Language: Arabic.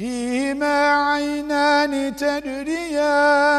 فيهما عينان تجريان